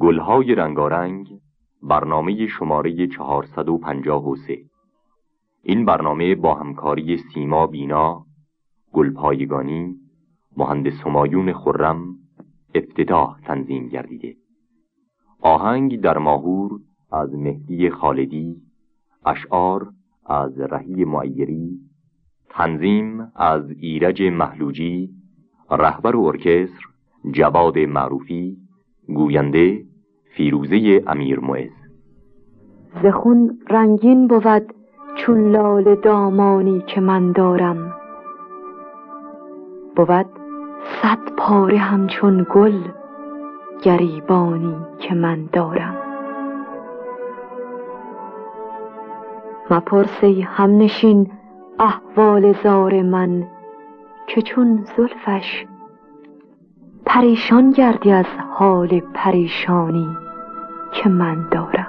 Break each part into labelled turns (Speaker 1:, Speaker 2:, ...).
Speaker 1: گلهای رنگارنگ برنامه شماره 453 این برنامه با همکاری سیما بینا گلپایگانی مهندس همایون خرم افتتاح تنظیم گردیده. آهنگ در ماهور از مهدی خالدی اشعار از رهی معیری تنظیم از ایرج محلوجی رهبر ارکستر جواد معروفی گوینده فیروزه امیر معز.
Speaker 2: زخون رنگین بود چون لال دامانی که من دارم. بود صد پاره همچون گل گریبانی که من دارم. مپرسی همنشین احوال زار من که چون زلفش پریشان گردی از حال پریشانی که من دارم.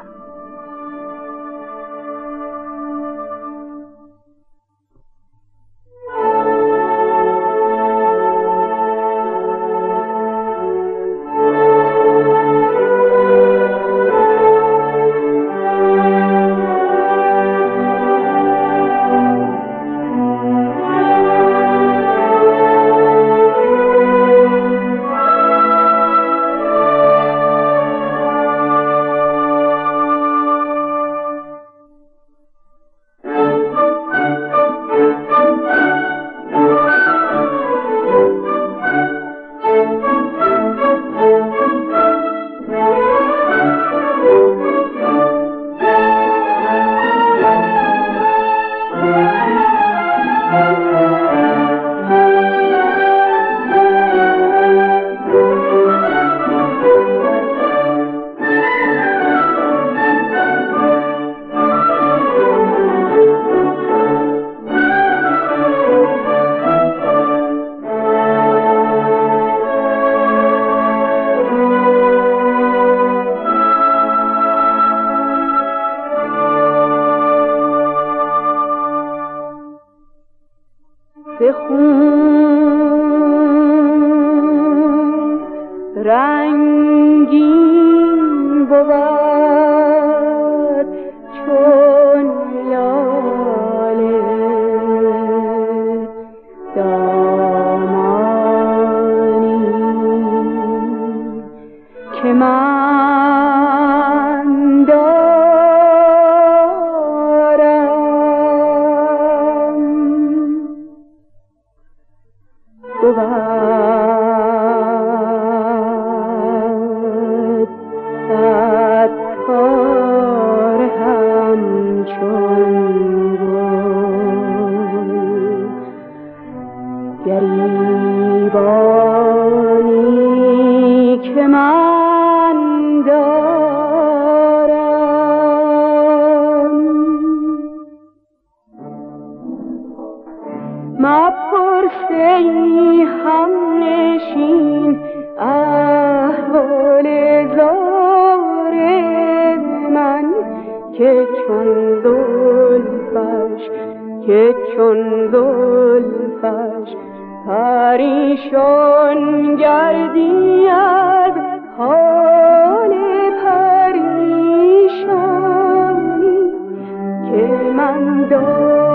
Speaker 3: زلفش که چون زلفش پریشان گردی از حال پریشانی که من دارم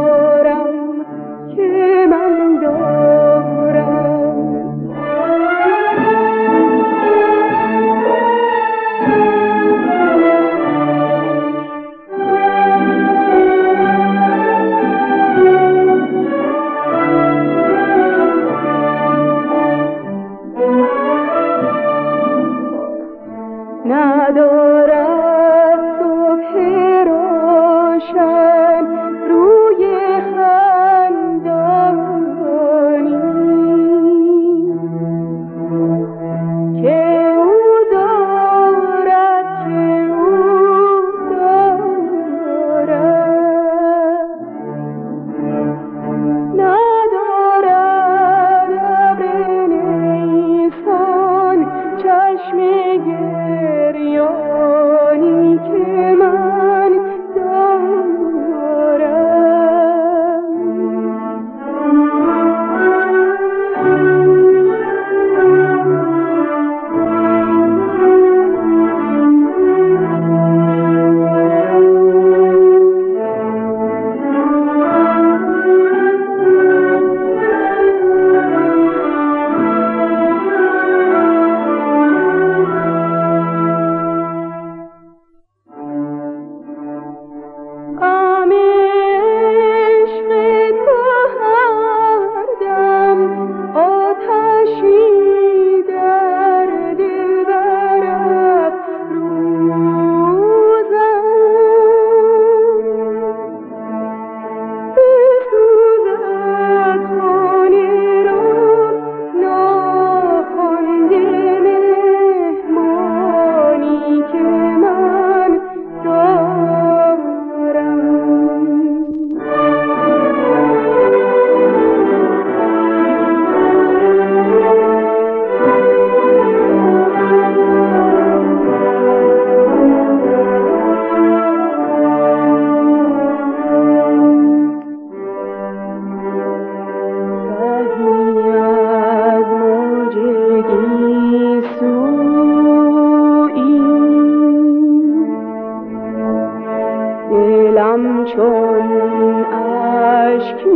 Speaker 3: چون اشک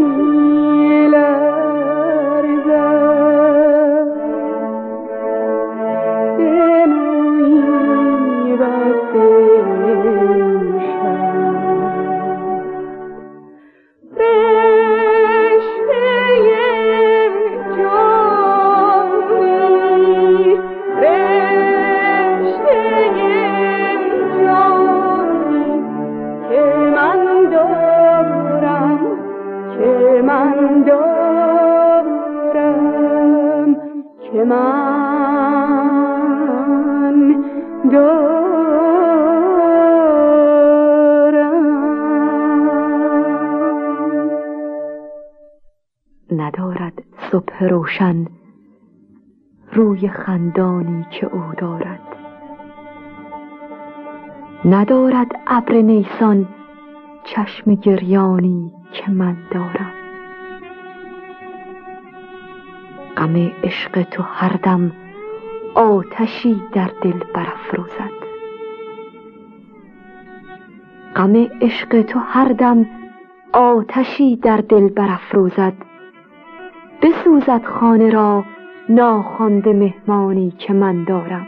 Speaker 2: صبح روشن. روی خندانی که او دارد. ندارد ابر نیسان چشم گریانی که من دارم. غم عشق تو هر دم آتشی در دل برافروزد. غم عشق تو هر دم آتشی در دل برافروزد. بسوزد خانه را ناخوانده مهمانی که من دارم.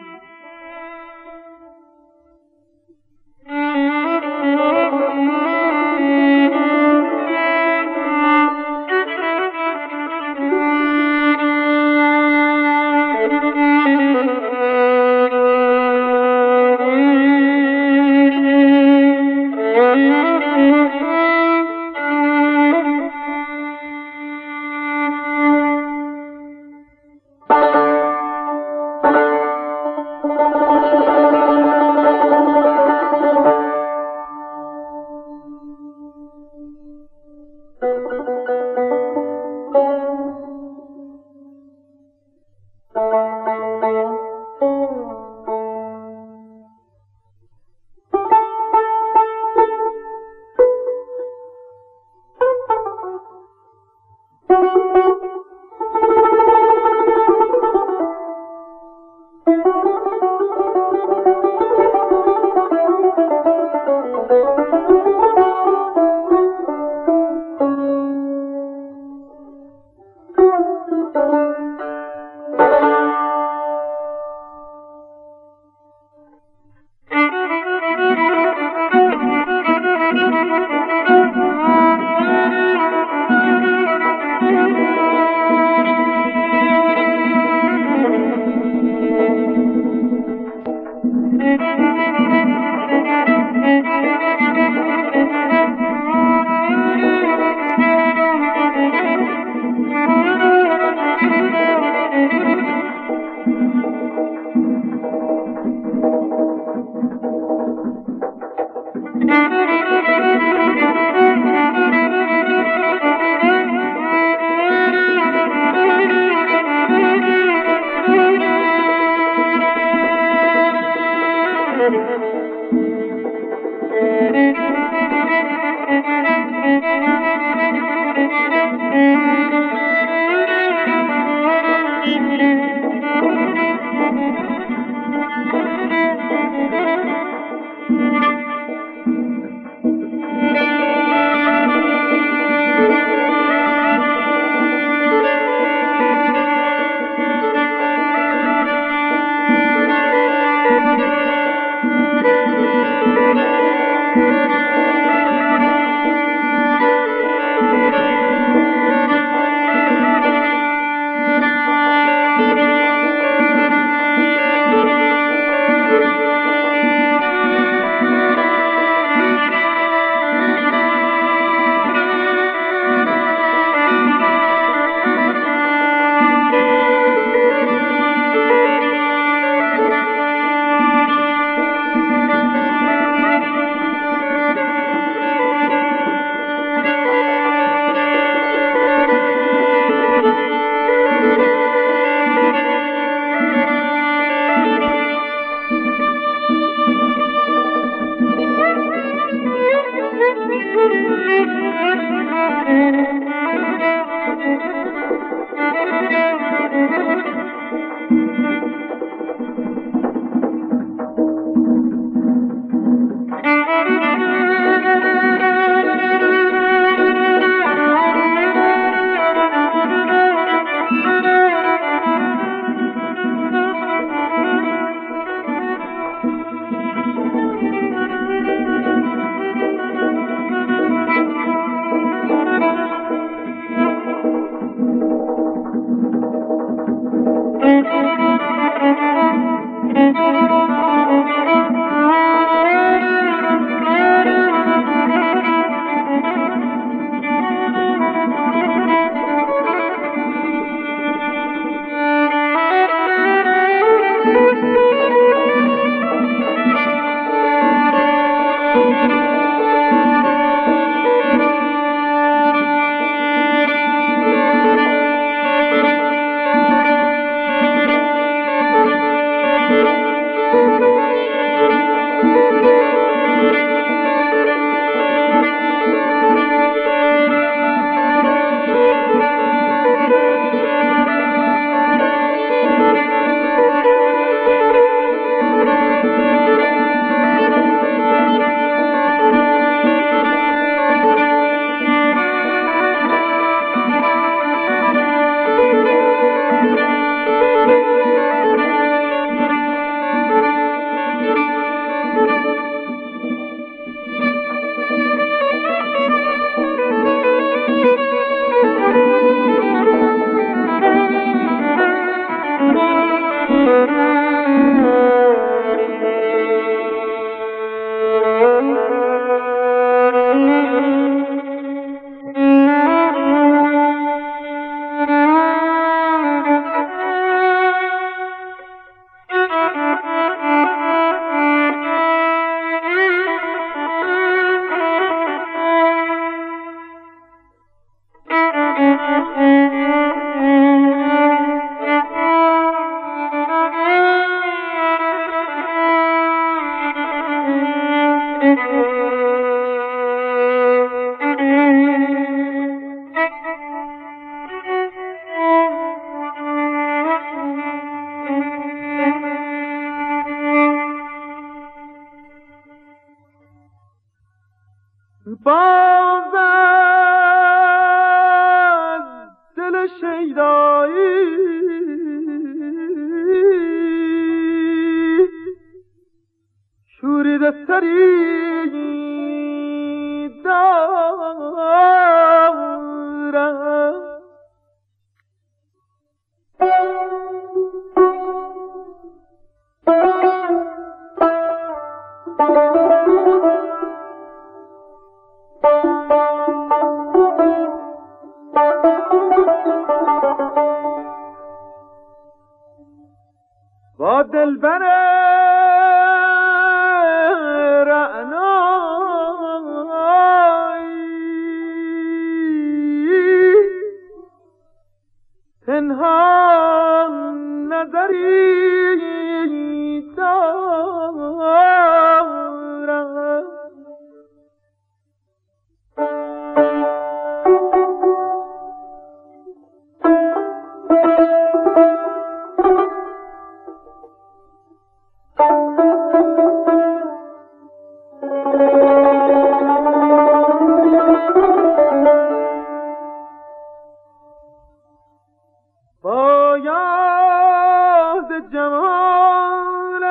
Speaker 4: جمال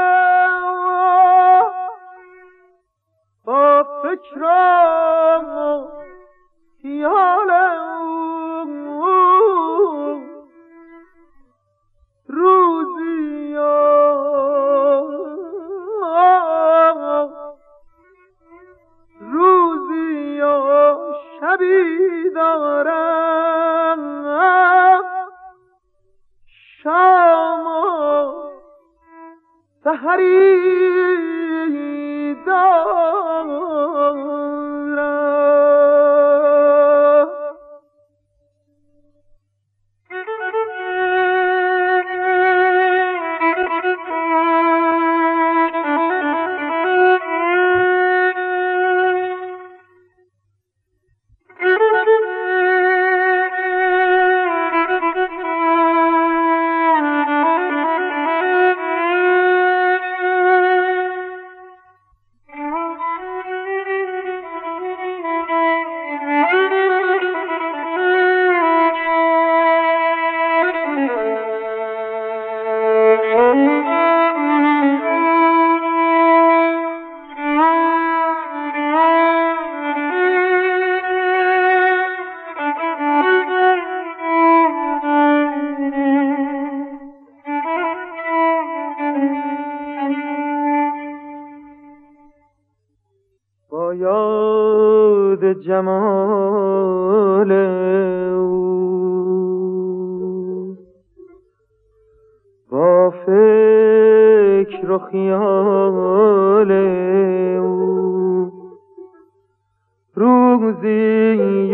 Speaker 4: با فکر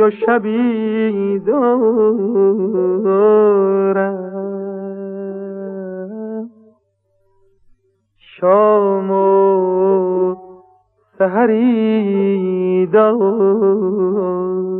Speaker 4: شبی دارم. شام و سهری دارم.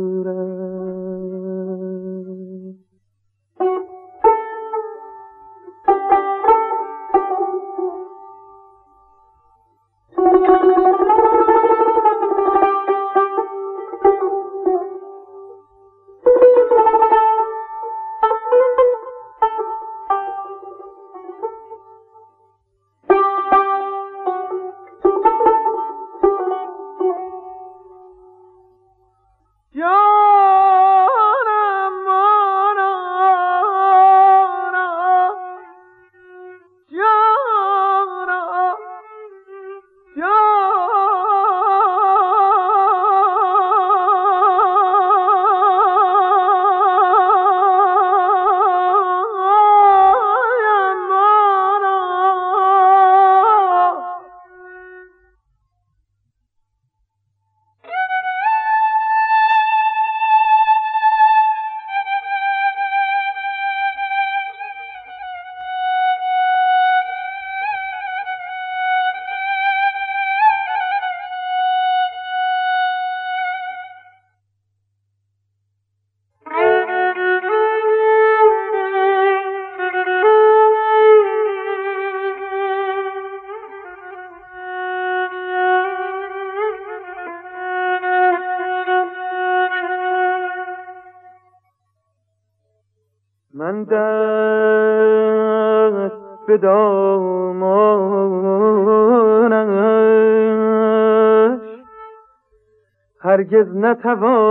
Speaker 4: دست به دامانش. هرگز نتوانم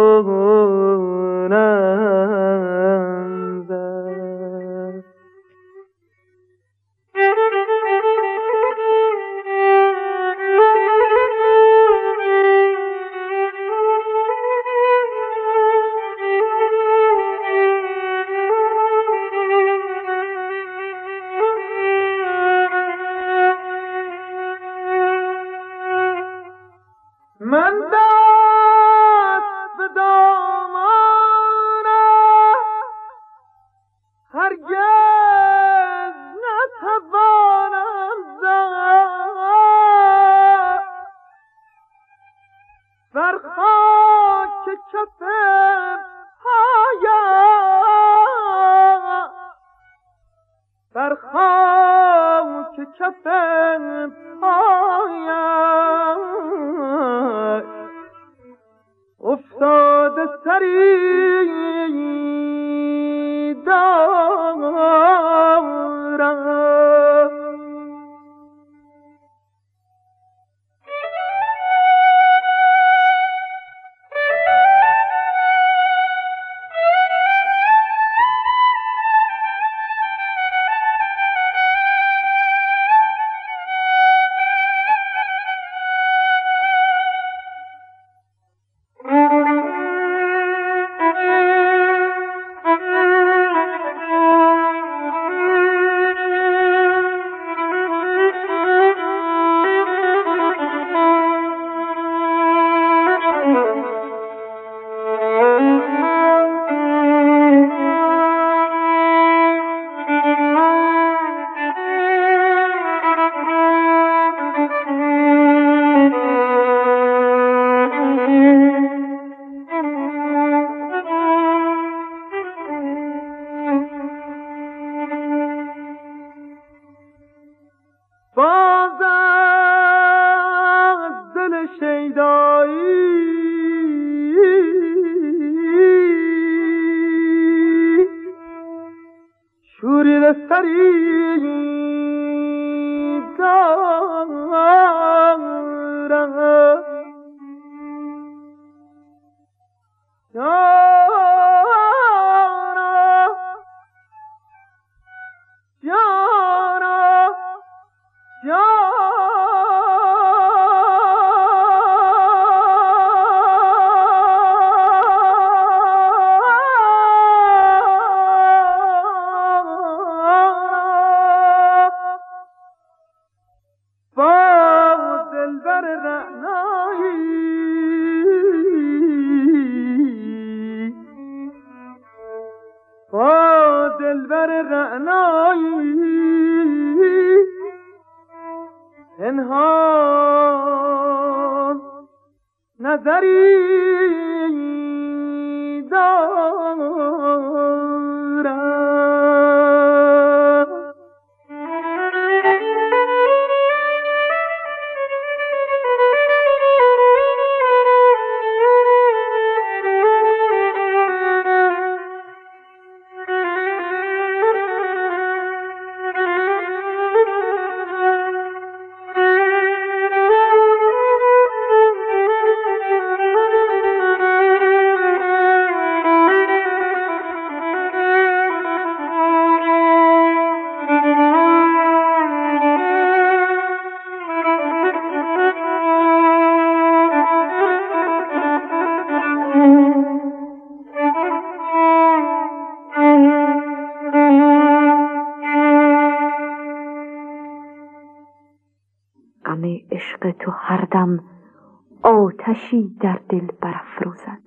Speaker 2: آتشی در دل برافروزد.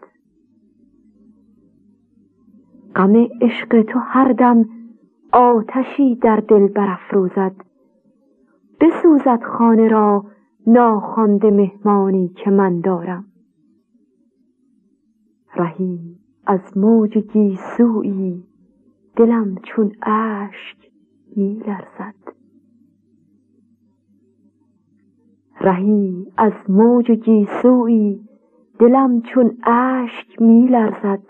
Speaker 2: غم عشق تو هر دم آتشی در دل برافروزد. بسوزد خانه را ناخوانده مهمانی که من دارم. رهی از موج گیسویی دلم چون اشک می رهی از موج گیسویی دلم چون اشک می لرزد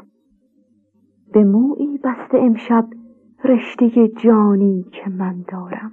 Speaker 2: به مویی بسته امشب رشته جانی که من دارم.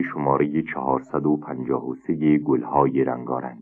Speaker 1: شماره 453 گلهای رنگارنگ.